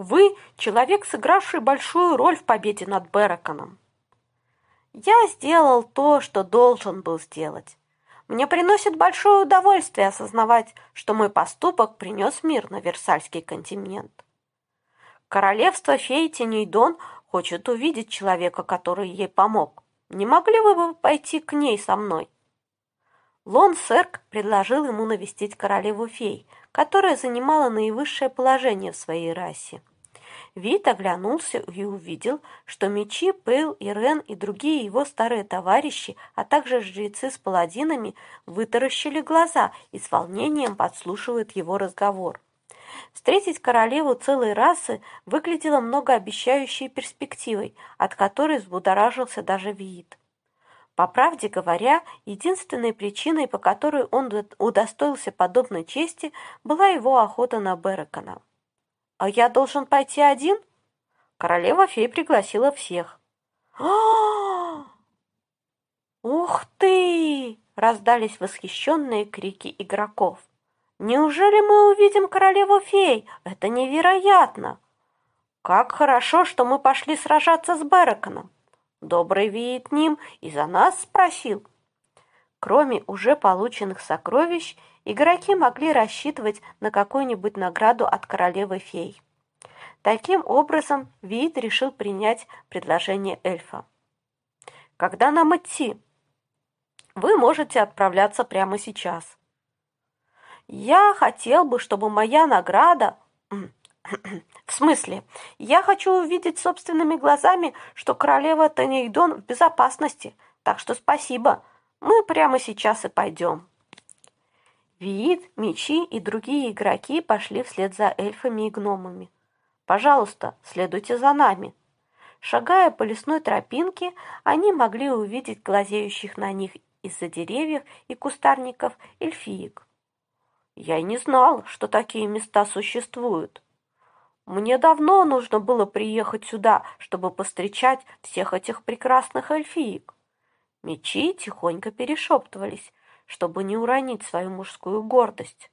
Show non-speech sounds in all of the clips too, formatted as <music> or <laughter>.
Вы – человек, сыгравший большую роль в победе над Бераконом. Я сделал то, что должен был сделать. Мне приносит большое удовольствие осознавать, что мой поступок принес мир на Версальский континент. Королевство феи Тенейдон хочет увидеть человека, который ей помог. Не могли бы вы пойти к ней со мной? Лон Серк предложил ему навестить королеву фей, которая занимала наивысшее положение в своей расе. Вит оглянулся и увидел, что мечи, Пейл, Ирен и другие его старые товарищи, а также жрецы с паладинами, вытаращили глаза и с волнением подслушивают его разговор. Встретить королеву целой расы выглядело многообещающей перспективой, от которой взбудоражился даже Виит. По правде говоря, единственной причиной, по которой он удостоился подобной чести, была его охота на Беракона. «А я должен пойти один?» Королева-фей пригласила всех. <gasps> «Ух ты!» — раздались восхищенные крики игроков. «Неужели мы увидим королеву-фей? Это невероятно!» «Как хорошо, что мы пошли сражаться с Бераконом!» Добрый видит ним и за нас спросил. Кроме уже полученных сокровищ, игроки могли рассчитывать на какую-нибудь награду от королевы фей. Таким образом, Виит решил принять предложение эльфа. «Когда нам идти?» «Вы можете отправляться прямо сейчас». «Я хотел бы, чтобы моя награда...» <clears throat> «В смысле? Я хочу увидеть собственными глазами, что королева Танейдон в безопасности, так что спасибо. Мы прямо сейчас и пойдем». Виит, мечи и другие игроки пошли вслед за эльфами и гномами. «Пожалуйста, следуйте за нами». Шагая по лесной тропинке, они могли увидеть глазеющих на них из-за деревьев и кустарников эльфиек. «Я и не знал, что такие места существуют». Мне давно нужно было приехать сюда, чтобы постречать всех этих прекрасных эльфиек. Мечи тихонько перешептывались, чтобы не уронить свою мужскую гордость.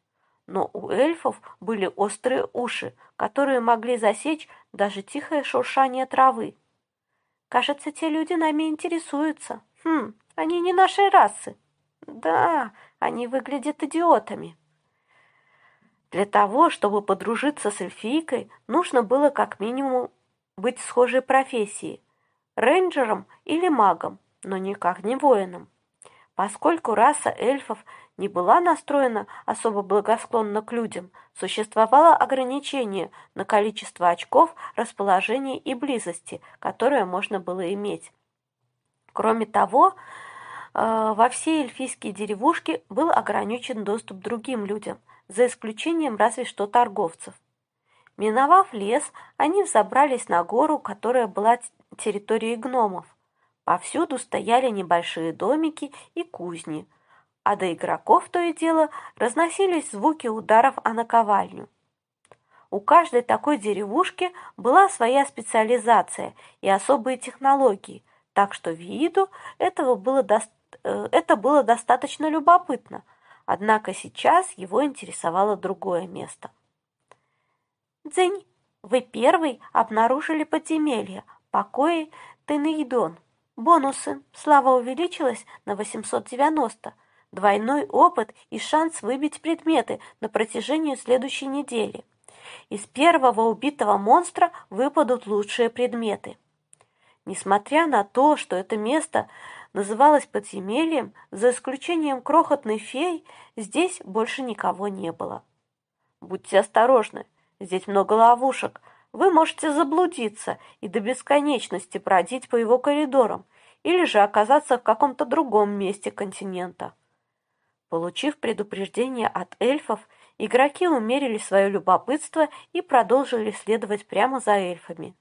Но у эльфов были острые уши, которые могли засечь даже тихое шуршание травы. Кажется, те люди нами интересуются. Хм, они не нашей расы. Да, они выглядят идиотами. Для того, чтобы подружиться с эльфийкой, нужно было как минимум быть схожей профессией – рейнджером или магом – но никак не воином. Поскольку раса эльфов не была настроена особо благосклонно к людям, существовало ограничение на количество очков, расположения и близости, которые можно было иметь. Кроме того, э, во все эльфийские деревушки был ограничен доступ другим людям, за исключением разве что торговцев. Миновав лес, они взобрались на гору, которая была территорией гномов. Повсюду стояли небольшие домики и кузни, а до игроков то и дело разносились звуки ударов о наковальню. У каждой такой деревушки была своя специализация и особые технологии, так что виду этого было до... Э, это было достаточно любопытно, однако сейчас его интересовало другое место. «Дзынь, вы первый обнаружили подземелье, покои Тенейдон», Бонусы. Слава увеличилась на 890. Двойной опыт и шанс выбить предметы на протяжении следующей недели. Из первого убитого монстра выпадут лучшие предметы. Несмотря на то, что это место называлось подземельем, за исключением крохотной фей, здесь больше никого не было. Будьте осторожны, здесь много ловушек, вы можете заблудиться и до бесконечности бродить по его коридорам или же оказаться в каком-то другом месте континента. Получив предупреждение от эльфов, игроки умерили свое любопытство и продолжили следовать прямо за эльфами.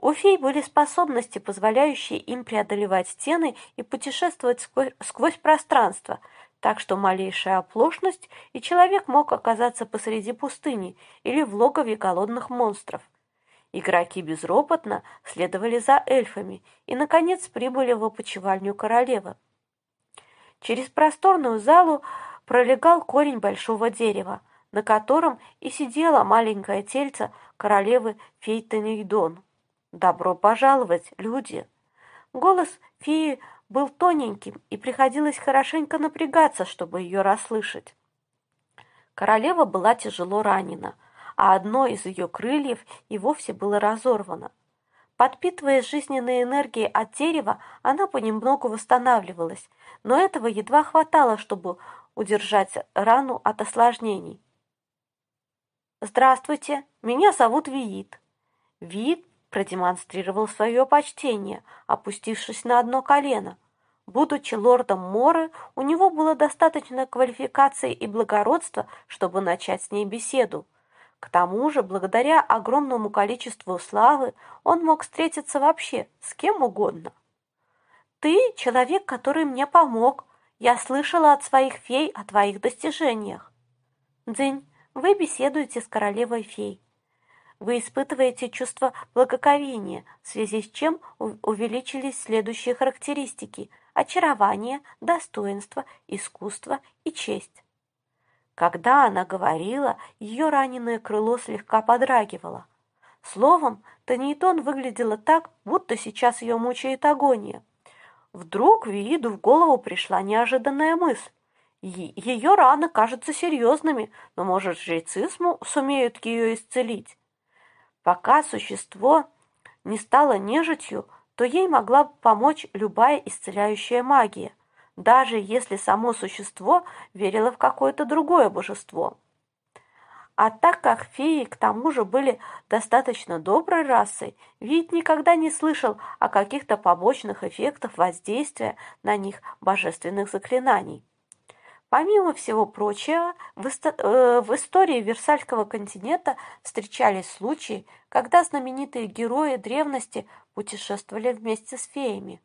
У фей были способности, позволяющие им преодолевать стены и путешествовать сквозь, сквозь пространство, так что малейшая оплошность, и человек мог оказаться посреди пустыни или в логове голодных монстров. Игроки безропотно следовали за эльфами и, наконец, прибыли в опочивальню королевы. Через просторную залу пролегал корень большого дерева. на котором и сидело маленькое тельце королевы Фейтенейдон. «Добро пожаловать, люди!» Голос феи был тоненьким, и приходилось хорошенько напрягаться, чтобы ее расслышать. Королева была тяжело ранена, а одно из ее крыльев и вовсе было разорвано. Подпитываясь жизненной энергией от дерева, она понемногу восстанавливалась, но этого едва хватало, чтобы удержать рану от осложнений. «Здравствуйте, меня зовут Виит». Виит продемонстрировал свое почтение, опустившись на одно колено. Будучи лордом Моры, у него было достаточно квалификации и благородства, чтобы начать с ней беседу. К тому же, благодаря огромному количеству славы, он мог встретиться вообще с кем угодно. «Ты — человек, который мне помог. Я слышала от своих фей о твоих достижениях». «Дзынь, вы беседуете с королевой фей. Вы испытываете чувство благоговения, в связи с чем увеличились следующие характеристики – очарование, достоинство, искусство и честь. Когда она говорила, ее раненое крыло слегка подрагивало. Словом, Танейтон выглядела так, будто сейчас ее мучает агония. Вдруг Вииду в голову пришла неожиданная мысль. Ее раны кажутся серьезными, но, может, жрецы сумеют ее исцелить. Пока существо не стало нежитью, то ей могла помочь любая исцеляющая магия – даже если само существо верило в какое-то другое божество. А так как феи к тому же были достаточно доброй расой, вид никогда не слышал о каких-то побочных эффектах воздействия на них божественных заклинаний. Помимо всего прочего, в, э, в истории Версальского континента встречались случаи, когда знаменитые герои древности путешествовали вместе с феями.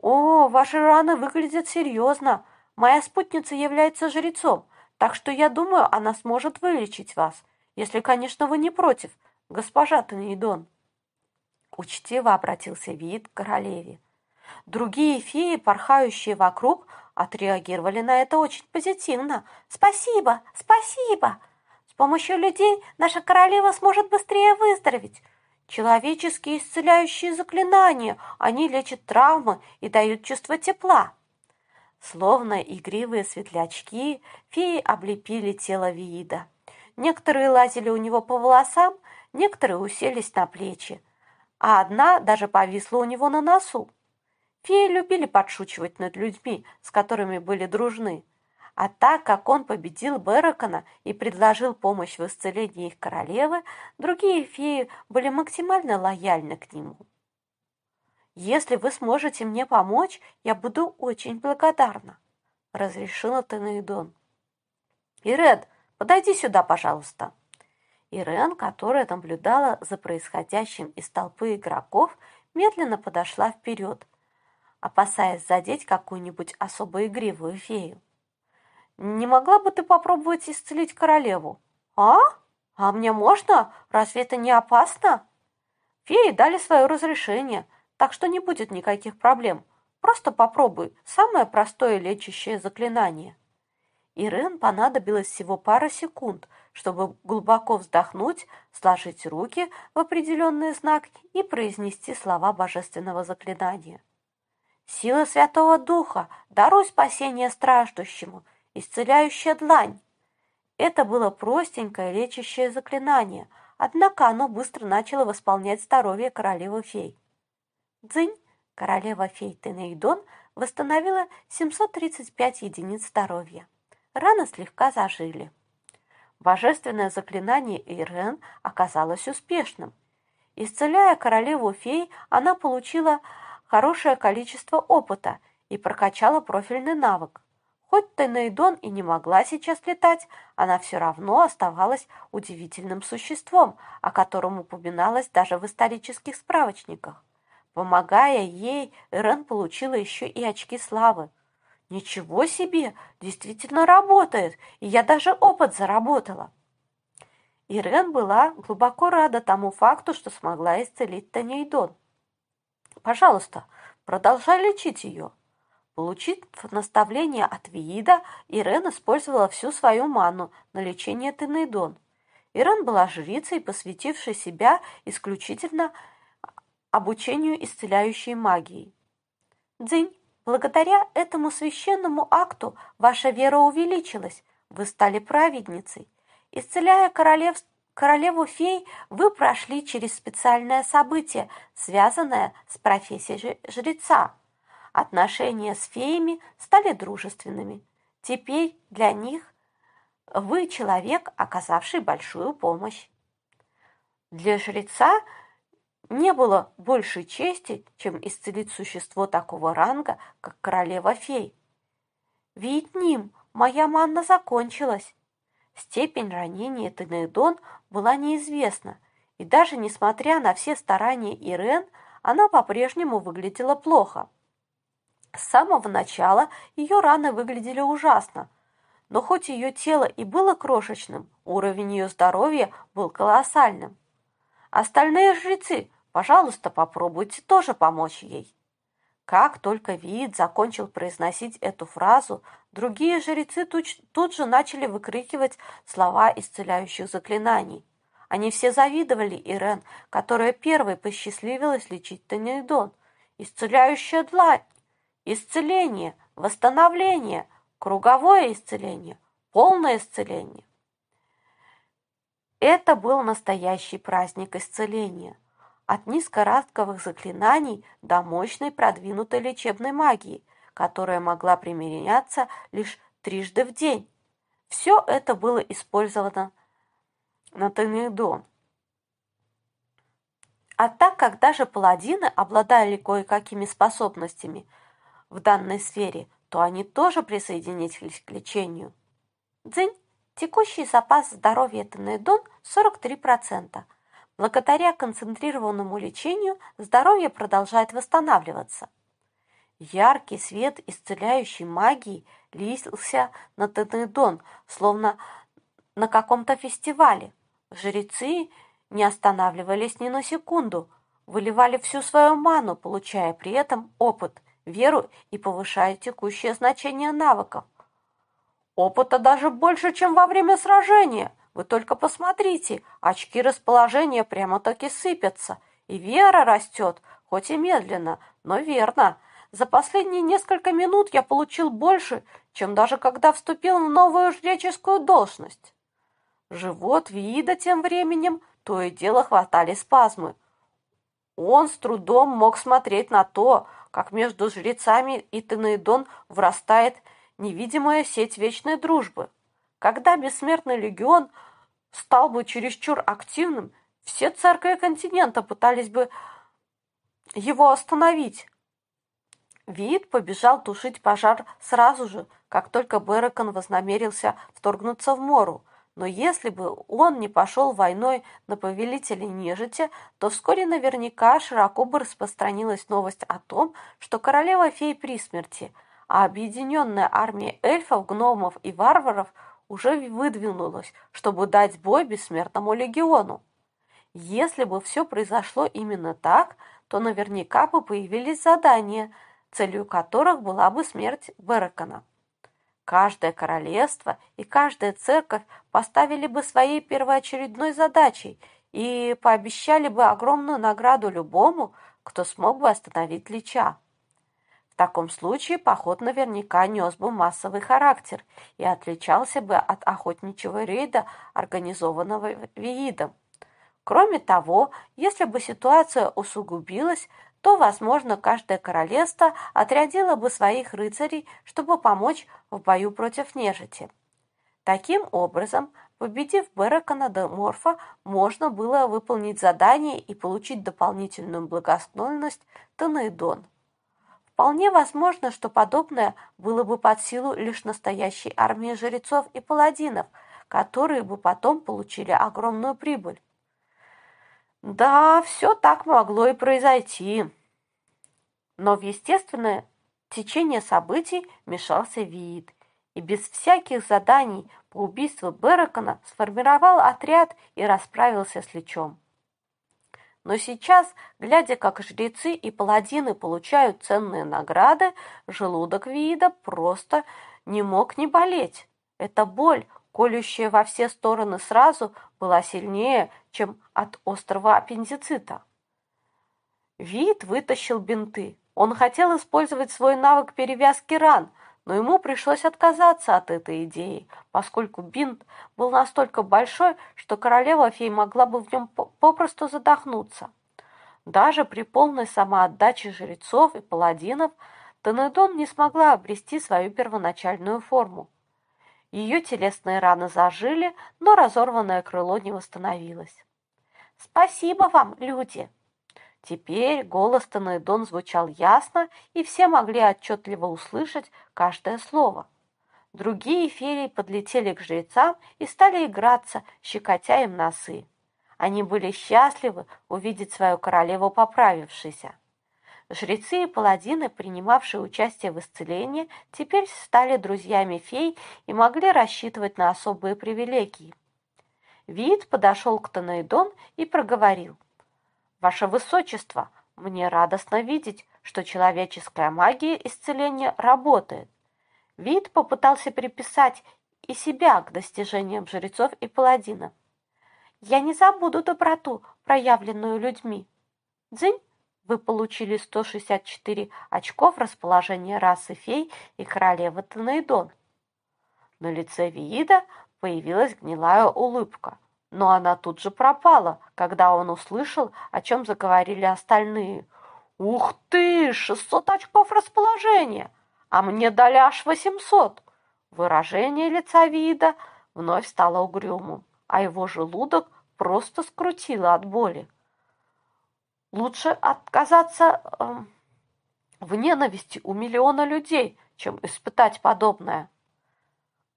«О, ваши раны выглядят серьезно. Моя спутница является жрецом, так что я думаю, она сможет вылечить вас, если, конечно, вы не против, госпожа Танеидон». Учтиво обратился вид к королеве. Другие феи, порхающие вокруг, отреагировали на это очень позитивно. «Спасибо! Спасибо! С помощью людей наша королева сможет быстрее выздороветь. Человеческие исцеляющие заклинания, они лечат травмы и дают чувство тепла. Словно игривые светлячки, феи облепили тело Виида. Некоторые лазили у него по волосам, некоторые уселись на плечи, а одна даже повисла у него на носу. Феи любили подшучивать над людьми, с которыми были дружны. А так как он победил Беракона и предложил помощь в исцелении их королевы, другие феи были максимально лояльны к нему. «Если вы сможете мне помочь, я буду очень благодарна», — разрешила Тенеидон. «Ирен, подойди сюда, пожалуйста». Ирен, которая наблюдала за происходящим из толпы игроков, медленно подошла вперед, опасаясь задеть какую-нибудь особо игривую фею. Не могла бы ты попробовать исцелить королеву? А? А мне можно? Разве это не опасно? Феи дали свое разрешение, так что не будет никаких проблем. Просто попробуй. Самое простое лечащее заклинание. Ирен понадобилось всего пара секунд, чтобы глубоко вздохнуть, сложить руки в определенные знаки и произнести слова божественного заклинания. «Сила Святого Духа, даруй спасение страждущему!» исцеляющая длань. Это было простенькое лечащее заклинание, однако оно быстро начало восполнять здоровье королевы фей. Дзынь, королева фей Тенейдон, восстановила 735 единиц здоровья. Раны слегка зажили. Божественное заклинание Ирен оказалось успешным. Исцеляя королеву фей, она получила хорошее количество опыта и прокачала профильный навык. Хоть Тенейдон и не могла сейчас летать, она все равно оставалась удивительным существом, о котором упоминалось даже в исторических справочниках. Помогая ей, Ирен получила еще и очки славы. «Ничего себе! Действительно работает! И я даже опыт заработала!» Ирен была глубоко рада тому факту, что смогла исцелить Танейдон. «Пожалуйста, продолжай лечить ее!» Получив наставление от Виида, Ирен использовала всю свою ману на лечение Тенейдон. Ирен была жрицей, посвятившей себя исключительно обучению исцеляющей магии. Дзинь, благодаря этому священному акту ваша вера увеличилась, вы стали праведницей. Исцеляя королев... королеву фей, вы прошли через специальное событие, связанное с профессией жреца. Отношения с феями стали дружественными. Теперь для них вы человек, оказавший большую помощь. Для жреца не было большей чести, чем исцелить существо такого ранга, как королева фей. Вид ним, моя манна закончилась. Степень ранения Тенейдон была неизвестна, и даже несмотря на все старания Ирен, она по-прежнему выглядела плохо. С самого начала ее раны выглядели ужасно, но хоть ее тело и было крошечным, уровень ее здоровья был колоссальным. Остальные жрецы, пожалуйста, попробуйте тоже помочь ей. Как только Виит закончил произносить эту фразу, другие жрецы тут, же начали выкрикивать слова исцеляющих заклинаний. Они все завидовали Ирен, которая первой посчастливилась лечить Танейдон. Исцеляющая длань! исцеление, восстановление, круговое исцеление, полное исцеление. Это был настоящий праздник исцеления. От низкорастковых заклинаний до мощной продвинутой лечебной магии, которая могла применяться лишь трижды в день. Все это было использовано на Тенедон. А так как даже паладины обладали кое-какими способностями – в данной сфере, то они тоже присоединились к лечению. Дзынь. Текущий запас здоровья Тенедон 43%. Благодаря концентрированному лечению здоровье продолжает восстанавливаться. Яркий свет исцеляющей магии лился на Тенедон, словно на каком-то фестивале. Жрецы не останавливались ни на секунду, выливали всю свою ману, получая при этом опыт – веру и повышает текущее значение навыков. Опыта даже больше, чем во время сражения. Вы только посмотрите, очки расположения прямо-таки сыпятся, и вера растет, хоть и медленно, но верно. За последние несколько минут я получил больше, чем даже когда вступил в новую жреческую должность. Живот Виида тем временем то и дело хватали спазмы. Он с трудом мог смотреть на то, как между жрецами и Тенейдон врастает невидимая сеть вечной дружбы. Когда бессмертный легион стал бы чересчур активным, все церкви континента пытались бы его остановить. Вид побежал тушить пожар сразу же, как только Беракон вознамерился вторгнуться в Мору, но если бы он не пошел войной на повелителя нежити, то вскоре наверняка широко бы распространилась новость о том, что королева фей при смерти, а объединенная армия эльфов, гномов и варваров уже выдвинулась, чтобы дать бой бессмертному легиону. Если бы все произошло именно так, то наверняка бы появились задания, целью которых была бы смерть Беракона. Каждое королевство и каждая церковь поставили бы своей первоочередной задачей и пообещали бы огромную награду любому, кто смог бы остановить Лича. В таком случае поход наверняка нес бы массовый характер и отличался бы от охотничьего рейда, организованного Виидом. Кроме того, если бы ситуация усугубилась, то, возможно, каждое королевство отрядило бы своих рыцарей, чтобы помочь в бою против нежити. Таким образом, победив Беракона де Морфа, можно было выполнить задание и получить дополнительную благосклонность Танейдон. Вполне возможно, что подобное было бы под силу лишь настоящей армии жрецов и паладинов, которые бы потом получили огромную прибыль. Да, все так могло и произойти. Но в естественное течение событий мешался вид, и без всяких заданий по убийству Беракона сформировал отряд и расправился с Личом. Но сейчас, глядя, как жрецы и паладины получают ценные награды, желудок Виида просто не мог не болеть. Эта боль, колющая во все стороны сразу, была сильнее, чем от острого аппендицита. Вид вытащил бинты. Он хотел использовать свой навык перевязки ран, но ему пришлось отказаться от этой идеи, поскольку бинт был настолько большой, что королева фей могла бы в нем попросту задохнуться. Даже при полной самоотдаче жрецов и паладинов Тенедон не смогла обрести свою первоначальную форму. Ее телесные раны зажили, но разорванное крыло не восстановилось. «Спасибо вам, люди!» Теперь голос Танайдон звучал ясно, и все могли отчетливо услышать каждое слово. Другие феи подлетели к жрецам и стали играться, щекотя им носы. Они были счастливы увидеть свою королеву поправившейся. Жрецы и паладины, принимавшие участие в исцелении, теперь стали друзьями фей и могли рассчитывать на особые привилегии. Вид подошел к Танайдон и проговорил – Ваше Высочество, мне радостно видеть, что человеческая магия исцеления работает. Вид попытался приписать и себя к достижениям жрецов и паладинов. Я не забуду доброту, проявленную людьми. Дзынь, вы получили 164 очков расположения расы фей и королевы Танейдон. На лице Виида появилась гнилая улыбка – но она тут же пропала, когда он услышал, о чем заговорили остальные. «Ух ты! Шестьсот очков расположения! А мне дали аж восемьсот!» Выражение лица вида вновь стало угрюмым, а его желудок просто скрутило от боли. Лучше отказаться э, в ненависти у миллиона людей, чем испытать подобное.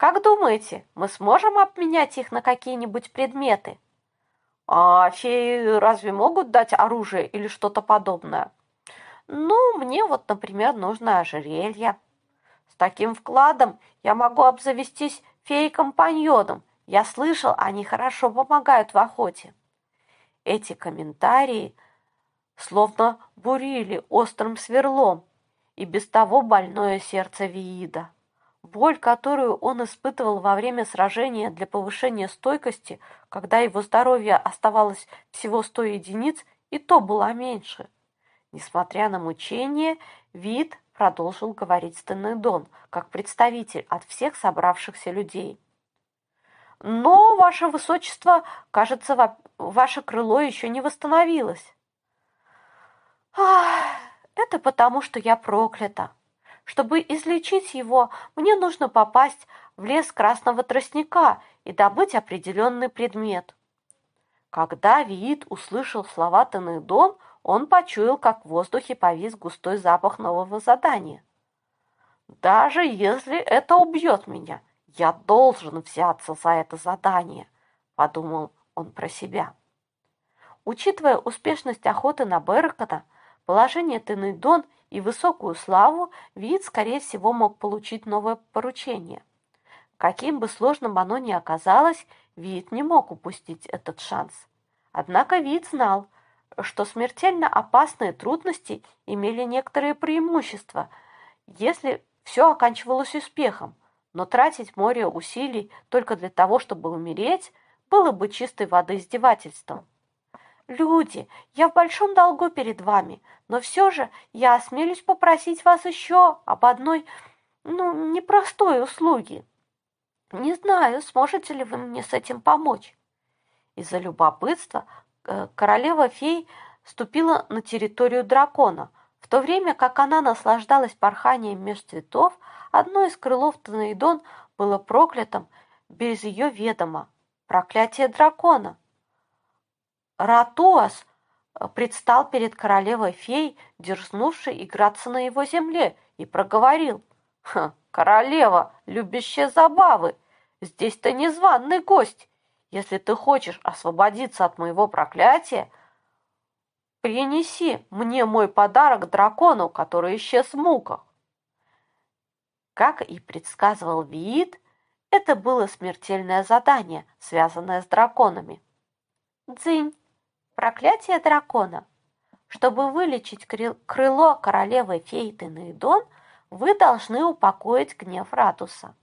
Как думаете, мы сможем обменять их на какие-нибудь предметы? А феи разве могут дать оружие или что-то подобное? Ну, мне вот, например, нужно ожерелье. С таким вкладом я могу обзавестись феей-компаньоном. Я слышал, они хорошо помогают в охоте. Эти комментарии словно бурили острым сверлом и без того больное сердце Виида. Боль, которую он испытывал во время сражения для повышения стойкости, когда его здоровье оставалось всего 100 единиц, и то была меньше. Несмотря на мучение, Вид продолжил говорить с Тенедон, как представитель от всех собравшихся людей. «Но, ваше высочество, кажется, ваше крыло еще не восстановилось». «Ах, это потому, что я проклята», чтобы излечить его, мне нужно попасть в лес красного тростника и добыть определенный предмет. Когда Виит услышал слова Танедон, он почуял, как в воздухе повис густой запах нового задания. «Даже если это убьет меня, я должен взяться за это задание», — подумал он про себя. Учитывая успешность охоты на Беркота, положение Тенедон — и высокую славу, вид, скорее всего, мог получить новое поручение. Каким бы сложным оно ни оказалось, вид не мог упустить этот шанс. Однако вид знал, что смертельно опасные трудности имели некоторые преимущества, если все оканчивалось успехом, но тратить море усилий только для того, чтобы умереть, было бы чистой воды издевательством. Люди, я в большом долгу перед вами, но все же я осмелюсь попросить вас еще об одной, ну, непростой услуге. Не знаю, сможете ли вы мне с этим помочь. Из-за любопытства э, королева-фей ступила на территорию дракона. В то время как она наслаждалась порханием меж цветов, одно из крылов Танаидон было проклятым без ее ведома. Проклятие дракона. Ратуас э, предстал перед королевой фей, дерзнувшей играться на его земле, и проговорил. «Королева, любящая забавы, здесь ты незваный гость. Если ты хочешь освободиться от моего проклятия, принеси мне мой подарок дракону, который исчез в муках». Как и предсказывал Виит, это было смертельное задание, связанное с драконами. Дзынь! Проклятие дракона. Чтобы вылечить крыло королевы феи Тенеидон, вы должны упокоить гнев Ратуса.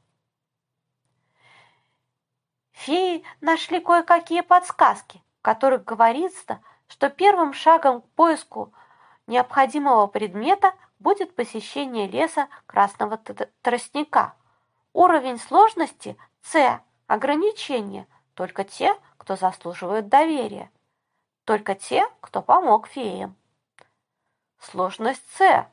Феи нашли кое-какие подсказки, в которых говорится, что первым шагом к поиску необходимого предмета будет посещение леса красного тростника. Уровень сложности С. Ограничение. Только те, кто заслуживает доверия. Только те, кто помог феям. Сложность С.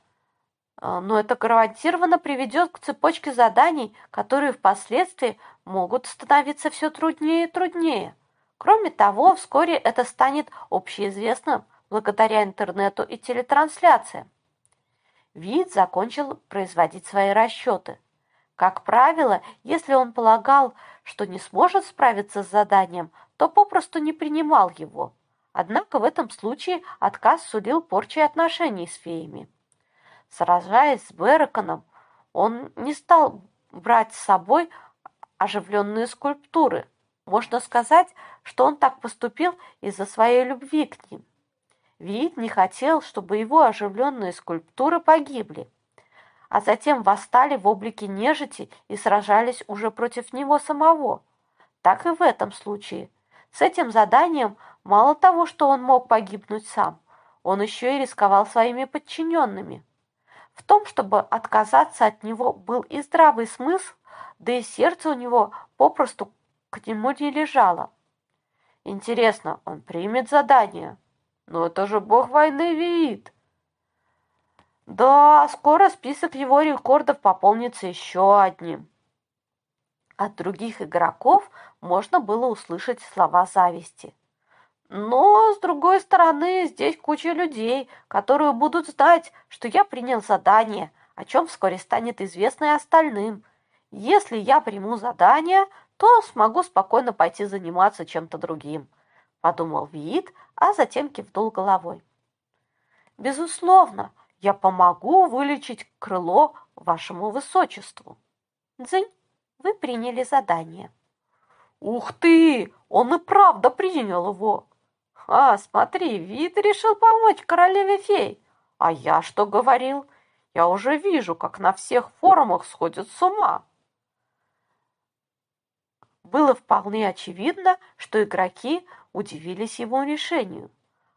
А, но это гарантированно приведет к цепочке заданий, которые впоследствии могут становиться все труднее и труднее. Кроме того, вскоре это станет общеизвестным благодаря интернету и телетрансляциям. Вид закончил производить свои расчеты. Как правило, если он полагал, что не сможет справиться с заданием, то попросту не принимал его. Однако в этом случае отказ сулил порчи отношений с феями. Сражаясь с Бераконом, он не стал брать с собой оживленные скульптуры. Можно сказать, что он так поступил из-за своей любви к ним. Вид не хотел, чтобы его оживленные скульптуры погибли, а затем восстали в облике нежити и сражались уже против него самого. Так и в этом случае. С этим заданием мало того, что он мог погибнуть сам, он еще и рисковал своими подчиненными. В том, чтобы отказаться от него, был и здравый смысл, да и сердце у него попросту к нему не лежало. Интересно, он примет задание? Но это же бог войны вид. Да, скоро список его рекордов пополнится еще одним. От других игроков можно было услышать слова зависти. Но, с другой стороны, здесь куча людей, которые будут знать, что я принял задание, о чем вскоре станет известно и остальным. Если я приму задание, то смогу спокойно пойти заниматься чем-то другим, подумал Виит, а затем кивнул головой. Безусловно, я помогу вылечить крыло вашему высочеству. Дзынь, вы приняли задание. Ух ты, он и правда принял его. А, смотри, вид решил помочь королеве фей. А я что говорил? Я уже вижу, как на всех форумах сходят с ума. Было вполне очевидно, что игроки удивились его решению.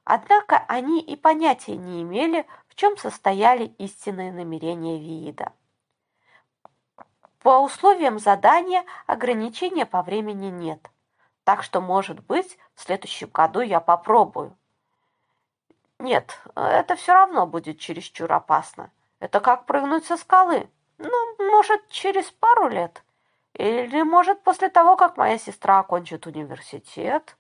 Однако они и понятия не имели, в чем состояли истинные намерения Виида. По условиям задания ограничения по времени нет – так что, может быть, в следующем году я попробую. Нет, это все равно будет чересчур опасно. Это как прыгнуть со скалы. Ну, может, через пару лет. Или, может, после того, как моя сестра окончит университет.